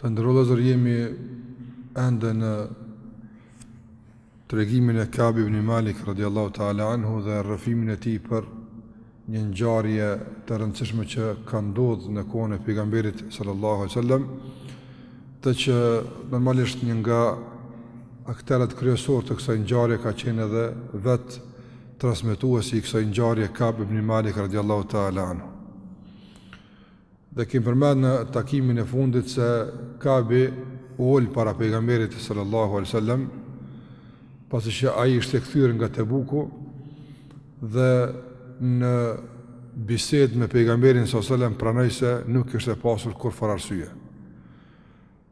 Të nderuar vëllezër jemi ende në tregimin e Kabi ibn Malik radiallahu ta'ala anhu dhe rrëfimin e tij për një ngjarje të rëndësishme që ka ndodh në kohën e pejgamberit sallallahu alejhi sallam dhe që normalisht një nga akterët kryesorë të kësaj ngjarje ka qenë edhe vetë transmetuesi i kësaj ngjarje Kabi ibn Malik radiallahu ta'ala anhu Dhe kemi përmend në takimin e fundit se Kabi u ul para pejgamberit sallallahu alaihi wasallam, pasi që ai ishte kthyer nga Tebuku dhe në bisedë me pejgamberin sallallahu alaihi wasallam pranoi se nuk kishte pasur kurrfarë arsye.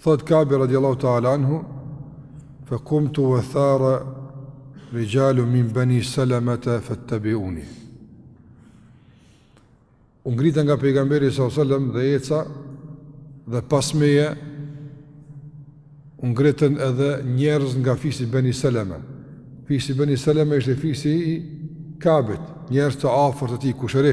Thotë Kabi radiallahu ta'ala anhu, fe kumtu ve thara rixhalun min beni Selemete fettebeuni. U ngrita nga pejgamberi s.a.s. dhe eca dhe pas meje u ngritën edhe njerëz nga fisi Beni Seleme. Fisi Beni Seleme ishte fisi i Kabit, njerëz të afërt të tij kushëri.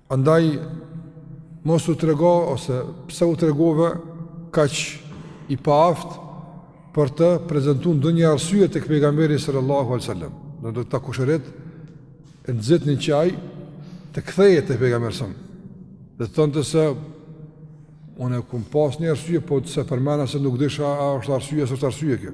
Andaj, mos u trego, ose pse u tregove, kaq i paaftë për të prezentu ndonjë arsye tek pejgamberi sallallahu alejhi sallam. Do të thotë kushërit e nxitnin që ai të kthehej tek pejgamberi sallam. Dhe t'i thonte se unë e kom pas një arsye, po s'e përmenda se nuk dija a është arsye, s'është arsye kjo.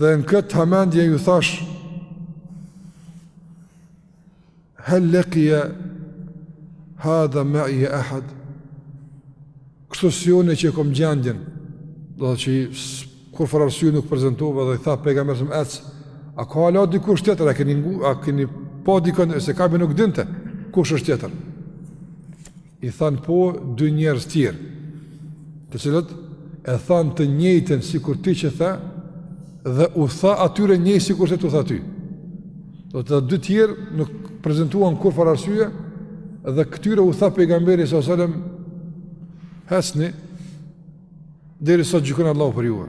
Dhe në këtë hamendje ju thash Hel lekije hadha meije ehad Kështu si unë që kom gjendjen Dhe që kurrfarë arsye nuk prezentova dhe i tha pejgamberi ec A ka hala dikush tjetër A keni, ngju, a keni pa dikën Se Kabi nuk dinte Kush është tjetër I thanë po dy njerëz tjerë, të cilët e thanë të njëjtën sikur ti që the dhe u tha atyre njëjtë sikurse t'u tha ty. Do thotë dy tjerë nuk prezantuan kurrfarë arsye dhe këtyre u tha pejgamberi sallallahu alajhi wasallam ecni derisa gjykon Allahu për juve.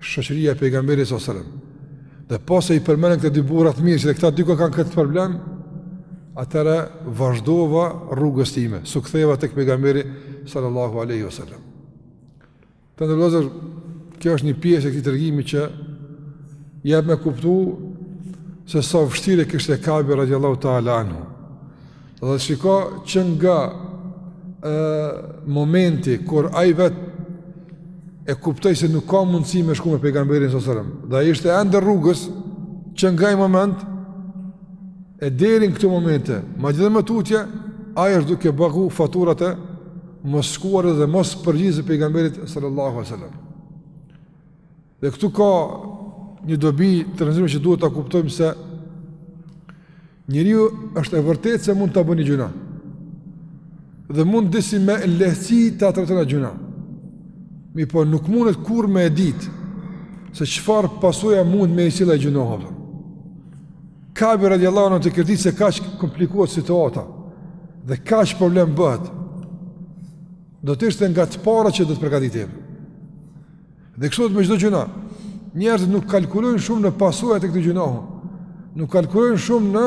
shoqëria e pejgamberit sallallahu alajhi wasallam. Dhe pasi i përmendën këta dy burra të mirë që edhe këta dy kanë këtë problem, atëherë vazhdova rrugës time, s'u ktheva tek pejgamberi sallallahu alajhi wasallam. Të nderuar vëllezër, kjo është një pjesë e këtij tregimi që jep me kuptu se sa vështirë e kishte Kabi radiallahu ta'ala anhu. Dhe shiko që nga e, momenti kur ai vetë e kuptoi se nuk ka mundësi me shku me pejgamberin alejhi selam dhe ai ishte ende rrugës që nga ai moment e deri në këto momente madje edhe më tutje ai është duke pagu faturat e mosshkuarjes dhe mospërgjigjes së pejgamberit sallallahu alejhi ve selem Dhe këtu ka një dobi të rëndësishme që duhet ta kuptojmë se njeriu është e vërtetë se mund ta bën një gjynah. Dhe mund disi me lehtësi ta trajton atë gjynah. Mirëpo nuk mundet kurrë me e ditë se çfarë pasoja mund me i sjell ai gjynah. Kabi radiallahu anhu të kish dit se kaq komplikohet situata dhe kaq problem bëhet, do të ishte nga të parët që do të përgatitej. Dhe kështu me çdo gjynah. Njerëzit nuk kalkulojnë shumë në pasojat e këtij gjynahu. Nuk kalkulojnë shumë në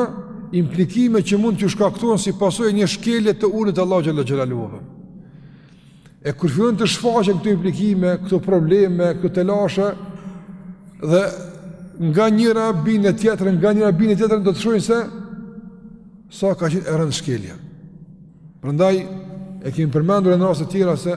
implikimet që mund t'ju shkaktohen si pasojë e një shkeljeje të urdhrit të Allahut xhele xhelaluhu. E kur fillojnë të shfaqen këto implikime, këto probleme, këto telashe dhe nga njëra bien në tjetrën, nga njëra bien në tjetrën do të shohin se sa ka qenë e rëndë shkelja. Prandaj e kemi përmendur edhe në raste të tjera se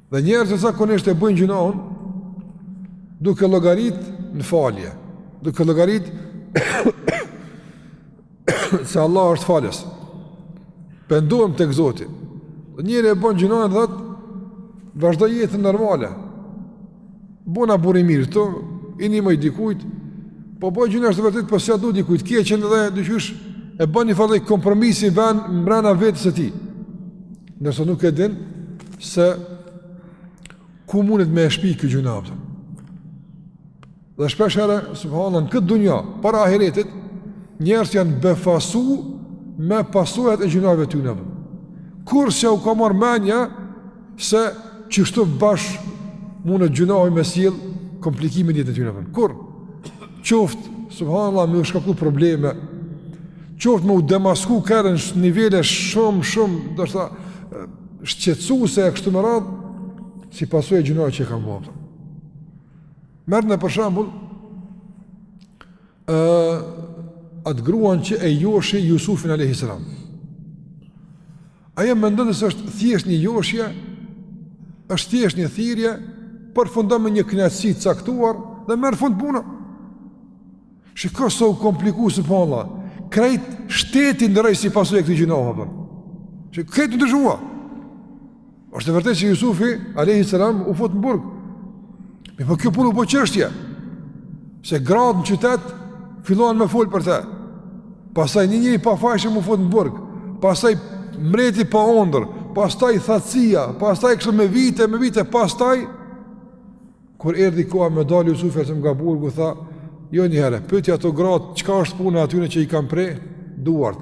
Dhe njerëzit zakonisht e bëjnë gjynahun duke llogarit në falje, duke llogarit se Allahu është falës. Pendohem tek Zoti. Dhe njeriu e bën gjynahun dhe thotë vazhdoj jetën normale. Bona burrë i mirë, t'i nimoj dikujt, po boj gjynah është e vërtetë, po s'ia du dikujt të keqen dhe diqysh e bën një farë kompromisi mrena vetes së tij. Ndërsa nuk e din se ku mundet me e shpi ky gjynah. Dhe shpeshherë, subhanallah, në këtë dunja, para ahiretit, njerëz janë befasu me pasojat e gjynaheve të tyne. Kurrë s'ua ka marrë menja, se që kështu bash mundet gjynahi me sjell komplikim në jetën e tyne kur qoftë subhanallah me u shkaktu probleme qoftë me u demasku deri në nivele shumë shumë do të thotë shqetësuese e kështu me radhë si pasojë e gjynahut që e kanë bërë Merreni për shambull Atë gruan që e joshi Jusufin a.s. Ajo mendonte se është thjesht një joshje, është thjesht një thirrje, përfundon me një kënaqësi të caktuar dhe merr fund puna. Shiko sa u kompliku subhanallah. Krejt shteti ndërroi si pasojë e këtij gjynahu apo. Krejt u ndryshua. Është e vërtetë se Jusufi alayhi salam u fut në burg. Mirëpo kjo punë u bo çështje. Se gratë në qytet filluan me fol për të. Pastaj një njeri i pafajshëm u fut në burg. Pastaj mbreti pa ondërr, pastaj thatësia, pastaj kështu me vite, me vite pastaj kur erdhi koha me dalë Jusuf alejhi selam nga burgu tha, jo një herë, pyeti ato gratë çka është puna e atyne që i kanë pre duart.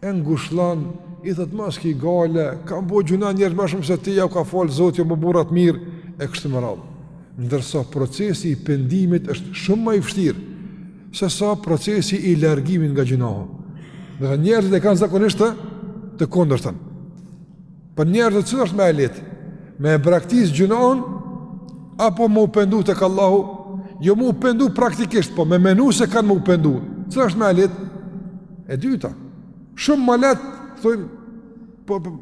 E ngushëllon, i thotë mos ki gajle, kanë bo gjynah njerëz më shumë se ti, jau ka fal Zoti, janë bë burra të mirë e kështu me radhë. Ndërsa procesi i pendimit është shumë më i vështirë sesa procesi i largimit nga gjynahu. Dhe njerëzit e kanë zakonisht të, të kundërtën. Për njerëzit cila është ma e lehtë, me e braktis gjynahun, apo m'u pendu tek Allahu, jo m'u pendu praktikisht, po me menu se kanë m'u pendu, cila është ma e lehtë, e dyta, shumë ma lehtë, thujmë, po, po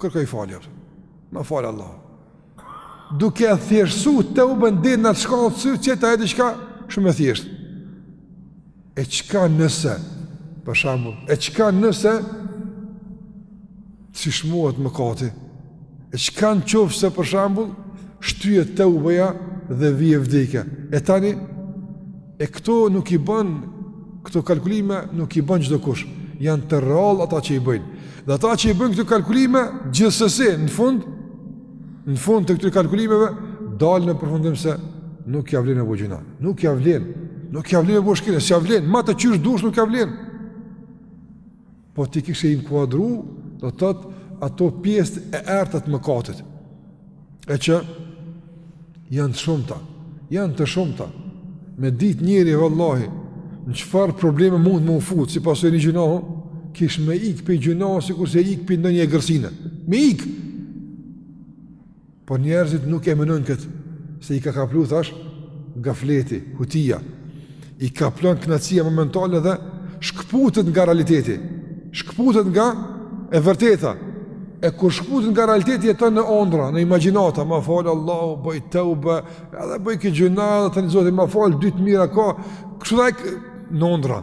kërkoj falje, ma fal Allahu, duke e thjeshtu teuben deri në atë shkallë se qeta është diçka shumë e thjeshtë. E çka nëse, për shembull, e çka nëse i shumohet mëkati, e çka në qoftë se për shembull, shtyhet teubeja dhe vjen vdekja. E tani, E këto nuk i bën këto kalkulime nuk i bën çdokush. Janë të rrallë ata që i bëjnë. Dhe ata që i bëjnë këto kalkulime gjithsesi në fund në fund të këtyre kalkulimeve dalin në përfundim se nuk ja vlen me bo gjynah. Nuk ja vlen. Nuk ja vlen me bo shkelje, s'ja vlen. Mate qysh dush nuk ja vlen. Po t'i kishe inkuadru, do të thotë, ato pjesët e errëta t'mëkatit, e që janë të shumta, janë të shumta, me ditë njeri vallahi, në çfarë probleme mund me u futë, si pasojë e një gjynahu, kish me ikë prej gjynahu, sikurse ikë prej ndonjë egërsine, me ikë, Por njerëzit nuk e menojnë këtë, se i ka kaplu, thashë, gafleti, hutia, i kaplon kënaqësia momentale dhe shkëputet nga realiteti, shkëputet nga e vërteta, e kur shkëputet nga realiteti jeton në ondrra, në imagjinata, ma fal Allahu, bëj teube, edhe bëj këtë gjynah, edhe tani Zoti ma fal, dy të mira ka, kështu dhe e kë, në ondrra,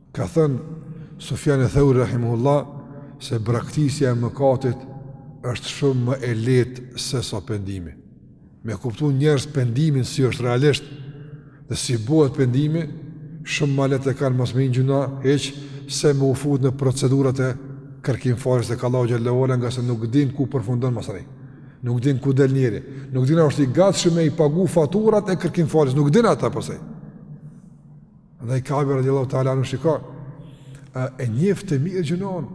Ka thënë Sufjan eth-Theuri rahimehullah se braktisja e mëkatit është shumë më e lehtë sesa pendimi. Me kuptu njerëz pendimin si është realisht dhe si bëhet pendimi, shumë ma lehtë e kanë mos me hi n'gjynah hiç se me u fut në procedurat e kërkimfaljes tek Allahu xhele ve ala ngase nuk din ku përfundon masnej. Nuk din ku del njeri, nuk din a është i gatshëm me i pagu faturat e kërkimfaljes, nuk din ata pastaj. Dhe i Kabi radiallahu ta'ala anhu shiko, e, e njifte mirë gjënon,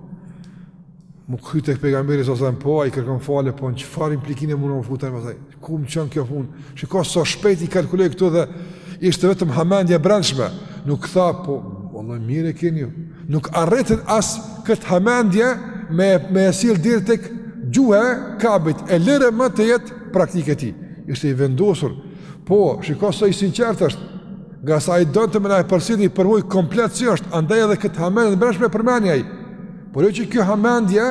me u kthy tek Pejgamberi salallahu alejhi ve selem, po, a i kërkon falje, po, në çfarë implikime mund me u futën, pastaj, ku më çon kjo punë, shiko, sa shpejt i kalkuloi këto dhe, ishte vetëm hamendje e brendshme, nuk tha, po, vallah, mirë e keni ju, nuk arritën as këtë hamendje me, me e sjell deri tek gjuha e Kabit, e lëre më të jetë praktikë e tij, ishte i vendosur, po, shiko, sa i sinqertë është, Ngase donte me na përcjell një përvojë komplet si është, andaj edhe këtë hamendje të brendshme e përmendi ai. Por jo që kjo hamendje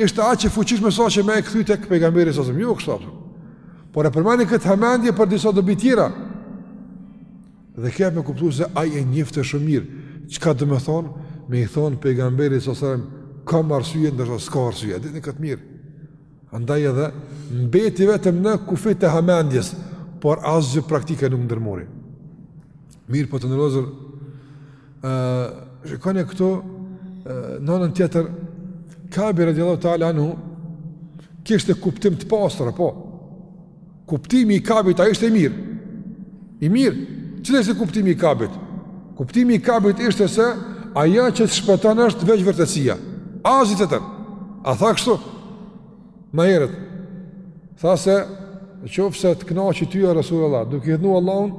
ishte aq e fuqishme saqë me e kthy tek Pejgamberi salallahu alejhi ve selem, jo kështu apëtëm. Por e përmend këtë hamendje për disa dobi tjera. Dhe ke me kuptu se ai e njifte shumë mirë, çka domethonë, me i thonë Pejgamberit salallahu alejhi ve selem, kam arsye, ndërsa s'ka arsye, e dinte këtë mirë. Andaj edhe mbeti vetëm në kufijtë e hamendjes, por asgjë praktike nuk ndërmori. Mirëpo të nderuar, shikoni këtu në anën tjetër Kabi radiallahu ta'ala anhu kishte kuptim të pastër apo Kuptimi i kabit, a ishte i mirë? I mirë, cili ishte kuptimi i kabit? Kuptimi i kabit ishte se, ajo që të shpëton është veç vërtetësia. Asgjë tjetër. A tha kështu? Ma herët, tha se, në qoftë se të kënaqi ty ja Rasulullah, duke e hidhnu Allahun,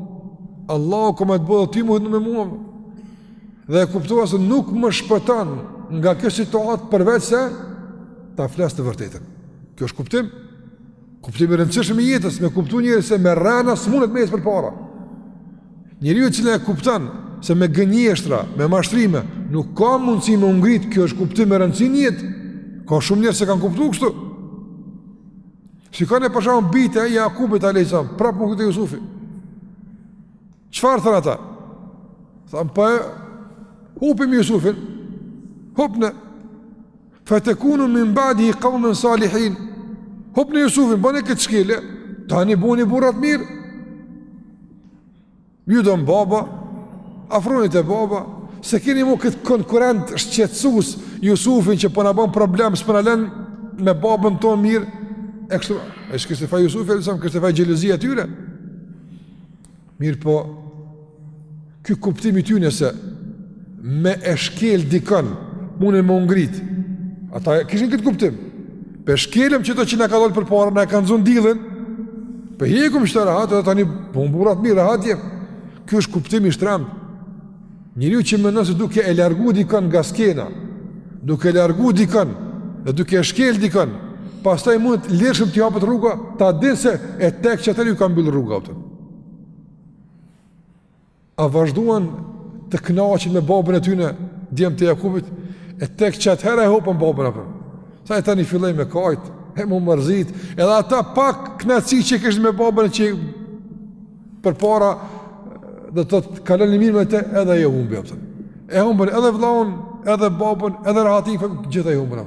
Allahu ka me të bo edhe ty me u hidhnu me mua. Dhe e kuptoi se nuk më shpëton nga kjo situatë përveç se, ta flas të vërtetën. Kjo është kuptim? Kuptim i rëndësishëm i jetës, me kuptu njeri se me rrena s'mundet me ec përpara. Njeriu i cili e kupton se me gënjeshtra, me mashtrime, nuk ka mundësi me u ngrit, kjo është kuptim i rëndësishëm në jetë. Ka shumë njerëz s'e kanë kuptu kështu. Shikone për shembull bijtë e Jakubit alejhi selam, prapë me u kthy te Jusufi. Çfarë thanë ata? Thanë po, po e hupim Jusufin, hupne, Fetekunu min badihi kaumen salihin Hupne Jusufin, bane këtë shkelje Tani buni burra të mirë Ju don baba Afroni te baba S'e keni mo këtë konkurent shqetësues Jusufin që po na bën problem S'po na len me babën tonë mirë E kështu S'kishte faj Jusufi alejhi selam, kishte faj xhelozia e tyre Mirëpo ky kuptim i tyre se me e shkel dikënd munden me u ngrit. Ata kishin këtë kuptim. Po e shkelim qito që na ka dol përpara, na ka zonë diellin, po e hjekim qito rahat, dhe tani bohem burra të mirë, rahat jemi. Kjo është kuptim i shtremtë. Njeriu që mendon se duke e largu dikën nga skena, duke e largu dikën, dhe duke e shkel dikën, pastaj mund lirshëm t'i hapet rruga, ta din se tek që atëherë ju ka mbyll rruga, kupton. A vazhduan të knaqen me babën e tyne, djemtë e Jakubit, e tek që atëherë e humbën babën, kupton. Se tani filloi me kajt, e mu mërzit, edhe atë pak knaqsi që kishte me babën e që përpara do të thotë kalonin mirë me të edhe ajo humbi, kupton. E humbën edhe vëllaun, edhe babën, edhe rahatin fare, t'gjitha i humbën.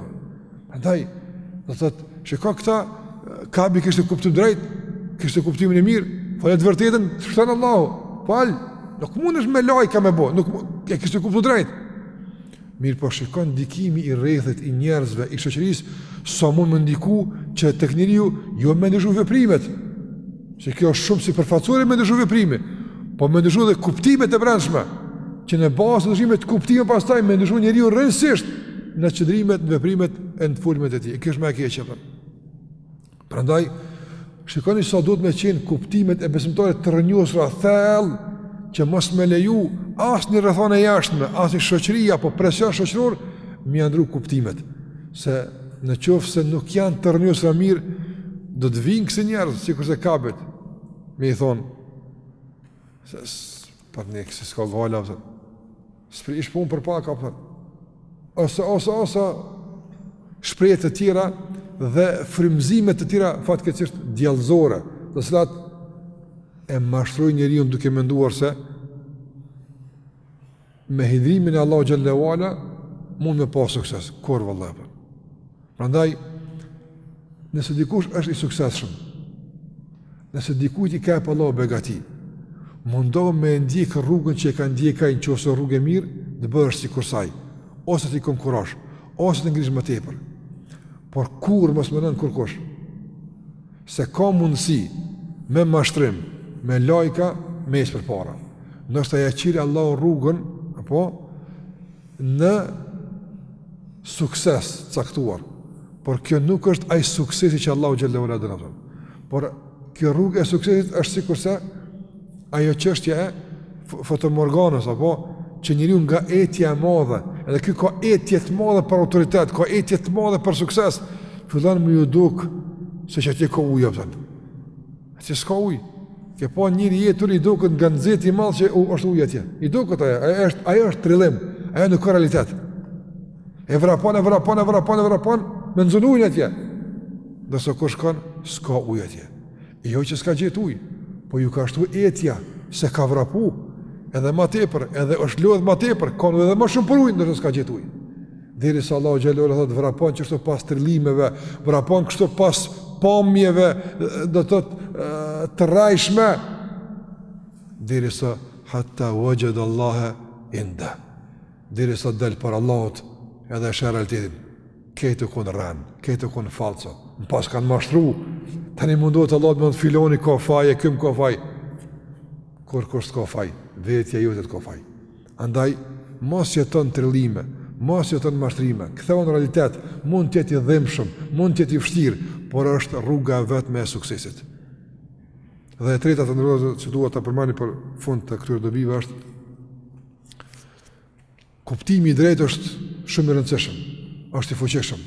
Prandaj do të thotë shiko këta, Kabi e kishte kuptuar drejt, kishte kuptimin e mirë, fole të vërtetën, shpton Allahu. Fal, nuk mundesh me lajka me bë, nuk e kishte kuptuar drejt. Mirëpo shiko ndikimi i rrethit, i njerëzve, i shoqërisë, sa mund me ndiku që tek njeriu jo me ndryshu veprimet. Se kjo është shumë sipërfaqësore me ndryshu veprimi, po me ndryshu edhe kuptimet e brendshme që në bazë të ndryshimit të kuptimeve pastaj me ndryshu njeriu rrënësisht në qëndrimet, në veprimet e në të folmet e tij. Kjo është më e keqja. Prandaj shikoni sa duhet me qenë kuptimet e besimtarit të rrënjosura thellë që mos me leju asnjë rrethanë të jashtme, asnjë shoqëri apo presion shoqëror me ia ndrru kuptimet. Se në qoftë se nuk janë të rrënjosura mirë, do të vinë kësi njerëz sikur se Kabit me i thonë se po ne kësi s'ka gala. Se ish punë për pak, kupton. Ose, ose, ose, shprehje të tjera dhe frymëzime të tjera fatkeqësisht djallëzore, të cilat e mashtrojnë njeriun duke menduar se me hidhrimin e Allahut xhelle ve ala mund me pas sukses, kurrë vallahi, po. Prandaj, nëse dikush është i sukseshëm, nëse dikujt i ka jep Allahu begati, mundohu me ndjekë rrugën që e ka ndjekë ai në qoftë se rrugë e mirë, të bëhesh sikurse ai, ose t'i konkurrosh, ose të ngrihesh më tepër. Por kurrë mos mendon kërkush, se ka mundësi me mashtrim, me lajka, me ec përpara. Ndoshta ia çil Allahu rrugën, apo, një sukses të caktuar, por kjo nuk është ai suksesi që Allahu xhelle ve ala don, kupton. Por kjo rrugë e suksesit është sikurse ajo çështja e fatamorganës apo që njeriu nga etja e madhe, edhe ky ka etje të madhe për autoritet, ka etje të madhe për sukses, fillon me ju duk se atje ka ujë, kupton. Që s'ka uj, ke po njeri i etur i duket nga nxehti i madh që u, është uj atje. I duket ajo, ajo është, ajo është trillim, ajo nuk ka realitet. E vrapon, e vrapon, e vrapon, e vrapon, me nxun ujnë atje. Ndërsa kur shkon, s'ka uj atje. E jo që s'ka gjet uj, po iu ka shtu etja, se ka vrapu, edhe ma tepër, edhe është lodhë ma tepër, kanë edhe ma shumë për ujnë, ndërsa s'ka gjet ujë. Derisa Allahu xhel-le ve ala thot vrapon që kështu pas trillimeve, vrapon kështu pas pamjeve, do të thotë të rrejshme derisa hatta wajad Allah inda. Derisa del para Allahut edhe e sheh realitetin. Kejt u kon rren, kejt u kon fallco. Më paskan mashtru. Tani mundohet Allah të më të filani ka faj, e kjo m'ka faj. Kurkush s'ka faj, vetja jote të ka faj. Andaj, mos jeto n'trillime, mos jeto n'mashtrime, kthehu në realitet, mund të jetë i dhimbshëm, mund të jetë i vështirë, por është rruga e vetme e suksesit. Dhe e treta të nderuar që dua ta përmendi për fund të këtyre dobive është kuptimi i drejtë është shumë i rëndësishëm, është i fuqishëm.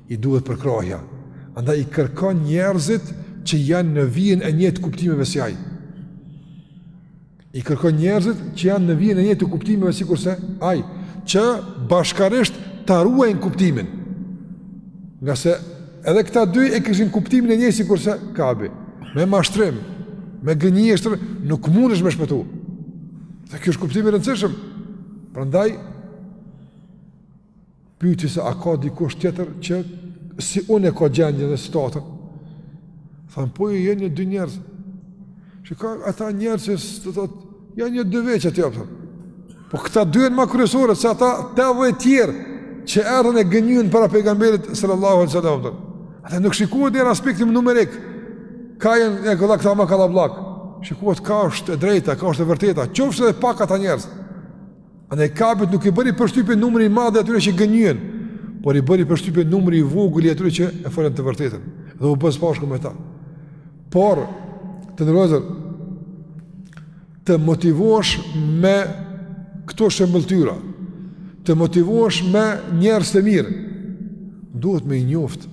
I duhet përkrahja, andaj i kërkon njerëzit që janë në vijën e njëjtë të kuptimeve si ai. I kërkon njerëzit që janë në vijën e njëjtë të kuptimeve sikurse ai, që bashkarisht ta ruajnë kuptimin. Ngase edhe këta dy e kishin kuptimin e njëjtë sikurse Kabi, me mashtrim, me gënjeshtër nuk mundesh me shpëtu. Dhe ky është kuptimi i rëndësishëm. Prandaj Pyeti se a ka dikush tjetër që si unë e ka gjendjen dhe situatën. Thanë, po jo janë një dy njerëz. Shiko ata njerëz që s'të thotë, janë një dy veç aty, apo. Po këta dy janë ma kryesorë, se ata tetëdhjetë tjerë që erdhën e gënjyen para pejgamberit sallallahu alaihi wasallam. Andaj nuk shikohet në aspektin numerik. Ka janë e këta këta më kallabllak. Shikohet ka është e drejta, ka është e vërteta. Qofsh edhe pak ata njerëz. Andaj kabit nuk i bëri përshtypje numri i madh i atyre që gënjyen, por i bëri përshtypje numri i vogël i atyre që e folën të vërtetën dhe u bë së bashku me ta. Por të nderuar të motivohesh me këto shëmbëlltyra, të motivohesh me njerëz të mirë, duhet me i njoft.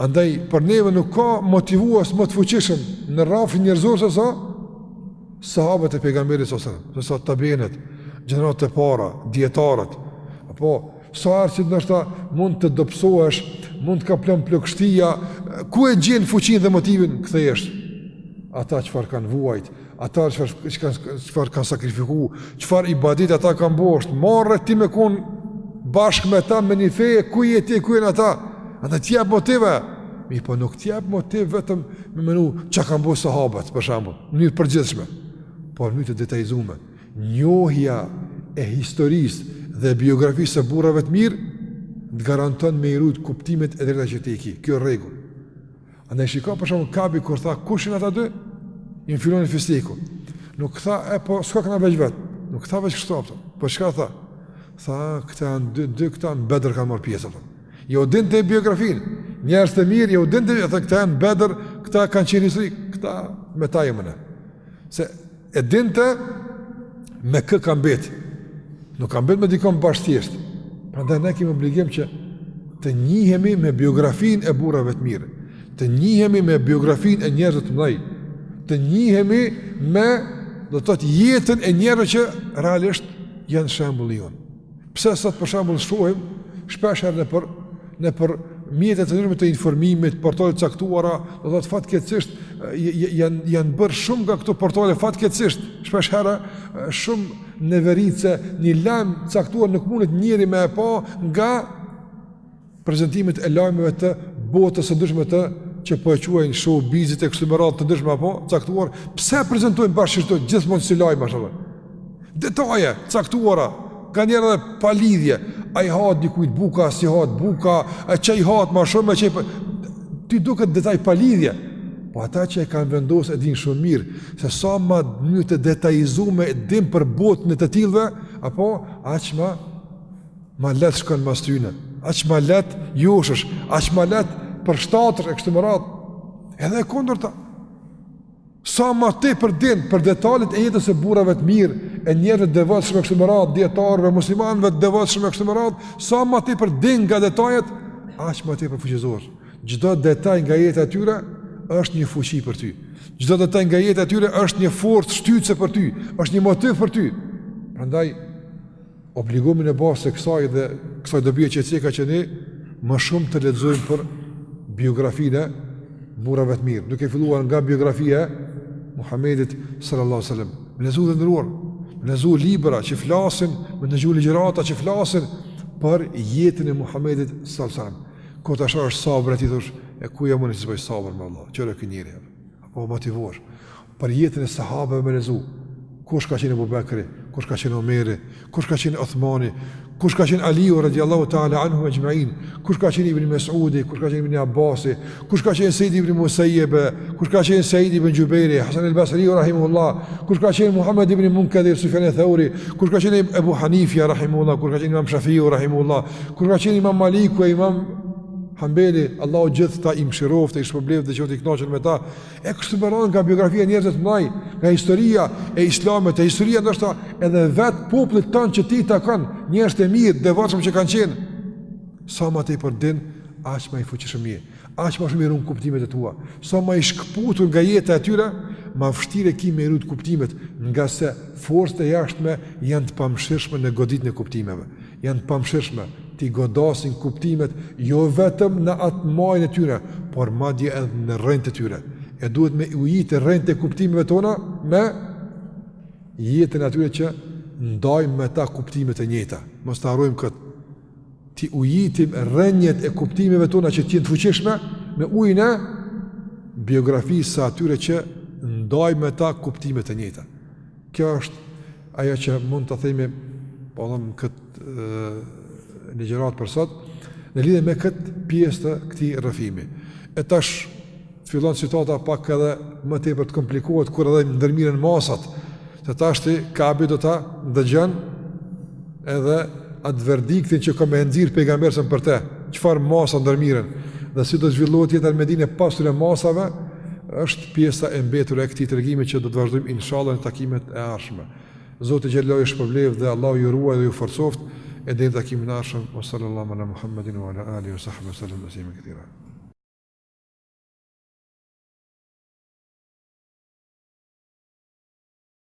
Andaj për neve nuk ka motivues më të fuqishëm në rrafshin njerëzor se sa Sahabët e pejgamberit sallallahu alaihi wasallam, sesa tabiinët, gjeneratat e para, dijetarët, apo, sa herë që ndoshta mund të dobsohesh, mund të kaplon plogështia, ku e gjenë fuqin dhe motivin, kthehesh te, ata çfarë kanë vuajt, ata çfarë kanë sakrifiku, çfarë ibadeti ata kanë bo, është marre ti me konë bashkë me ta me një fe, ku je ti, ku janë ata, ata të japin motive, Mi po nuk t'jep motiv vetëm me menu çka kanë bo sahabët, për shembull, në mënyrë përgjithshme, por në mënyrë të detajzume. Njohja e historisë dhe biografisë e burrave të mirë, të garanton me i rujtë kuptimet e drejta që ti i ki. Kjo është rregull. Andaj shiko për shembull, Kabi kur tha kush ishin ata dy, i thanë filan fisteku. Nuk tha, e po, s'kam kenë veç vetë. Nuk tha veç kështu, po çka tha? Tha, këta janë dy, dy këta në Bedër kanë marrë pjesë, për. Jau dinte biografinë njerëzve të mirë, jau dinte, e tha këta janë Bedër, këta kanë qenë histori, këta me ta jemi ne. Se e dinte, me kë kam mbetë, nuk kam mbetë me dikon bash të thjeshtë, prandaj ne kemi obligim që të njihemi me biografinë e burrave të mirë, të njihemi me biografinë e njerëzve të mëdhenj, të njihemi me do të thotë jetën e njerëzve që realisht janë shembulli jonë. Pse sot për shembull shohim shpesh herë nëpër nëpër mjete të ndryshme të informimit, portale të caktuara, do të thotë fatkeqësisht janë janë bërë shumë nga këto portale fatkeqësisht, shpesh herë shumë neveritëse, një lajm caktuar nuk mundet njeri me e pa nga prezantimet e lajmeve të botës së ndryshme të që po e quajnë showbizit e kështu me radhë të ndryshme apo caktuar, pse prezantojnë bash këto gjithmonë si lajm ashtu. Detaje caktuara, kanjëherë pa lidhje. A i hahet dikujt buka, s'i hahet buka, a çka i hahet më shumë me çai. Ty t'duket detaj pa lidhje. Po ata që e kanë vendosur e dinë shumë mirë se sa më në mënyrë të detajzuar din për botën e të tillëve, apo aq më Ma leht shkon mas tyne, aq ma leht joshesh, aq ma leht përshtatesh e kështu me radhë, edhe e kundërta. Sa ma tepër din për detajet e jetës së burrave të mirë, e njerëzve të devotshëm e kështu me radhë, dijetarëve, muslimanëve të devotshëm e kështu me radhë, sa ma tepër din nga detajet, aq ma tepër fuqizohesh. Çdo detaj nga jeta e tyre, është një fuqi për ty. Çdo detaj nga jeta e tyre, është një forcë shtytëse për ty, është një motiv për ty. Prandaj, Obligohemi në bazë edhe të kësaj, edhe kësaj dobie që e ceka që ne më shumë të lexojmë për biografinë e burrave të mirë. Duke filluar nga biografia e Muhammedit sallallahu sallam. Me lexu, të nderuar, me lexu libra që flasin, me ngju ligjërata që flasin për jetën e Muhammedit sallallahu sallam. Kur ta sheh atë sabër e ti thush, e ku jam unë që s'bëj sabër me Allah, qërë e kë njëri, apo motivohesh. Për jetën e sahabeve me lexu, kush ka qenë Ebu Bekri, kush ka qenë Omeri, kush ka qenë Othmani, kush ka qenë Aliu radiallahu ta'ala anhu exhmain, kush ka qenë Ibn Mesudi, kush ka qenë Ibn Abasi, kush ka qenë Seid Ibn Musejjebi, kush ka qenë Seid Ibn Xhubejri, Hasan el Basri, rahimullah, kush ka qenë Muhammed Ibn Munkadir, Sufjan eth-Theuri, kush ka qenë Ebu Hanifja, rahimullah, kush ka qenë Imam Shafiu, rahimullah, kush ka qenë Imam Maliku e Imam Hanbeli, Allahu gjithë ata i mëshiroftë e i shpërbleftë dhe qoftë i kënaqun me ta, E kështu me radhë nga biografia e njerëzve të mëdhenj, nga historia e Islamit, e historia ndoshta edhe vet popullit tonë që ti i takon, njerëzit e mirë, devotshëm që kanë qenë. Sa ma tepër din, aq ma i fuqishëm je. Aq ma shumë i run kuptimet e tua. Sa ma i shkëputur nga jeta e tyre, ma vështirë e ki me i rujt kuptimet, ngase forcat e jashtme janë të pamëshirshme në goditjen e kuptimeve. janë të pamëshirshme, t'i godasin kuptimet jo vetëm në atë majën e tyre, por madje edhe në rrënjët e tyre. E duhet me ujit rrënjët e kuptimeve tona me jetën e atyre që ndajmë me ta kuptimet e njëjta. Mos ta harrojmë këtë. T'i ujitim rrënjët e kuptimeve tona që të jenë të fuqishme me ujin e biografisë së atyre që ndajmë me ta kuptimet e njëjta. Kjo është ajo që mund ta themi, po them në këtë ligjëratë për sot, në lidhe me këtë pjesë të këtij rrëfimi. E tash, fillon situata pak edhe më tepër të komplikohet, kur edhe ndërmirren masat, e tashti Kabi do ta dëgjon, edhe atë verdiktin që ka me nxjerrë Pejgamberi a.s. për te, çfarë masa ndërmirren, dhe si do të zhvillohet jeta në Medine pas këtyre masave, është pjesa e mbetur e këtij tregimi që do ta vazhdojmë inshallah në takimet e ardhshme. Zoti xhel-le ju shpërbleftë dhe Allahu ju ruajt dhe ju forcoftë, e deri në takimin e ardhshëm, ue sallallahu ala Muhammedin, ue ala alihi ue sahbihi ue sel-lem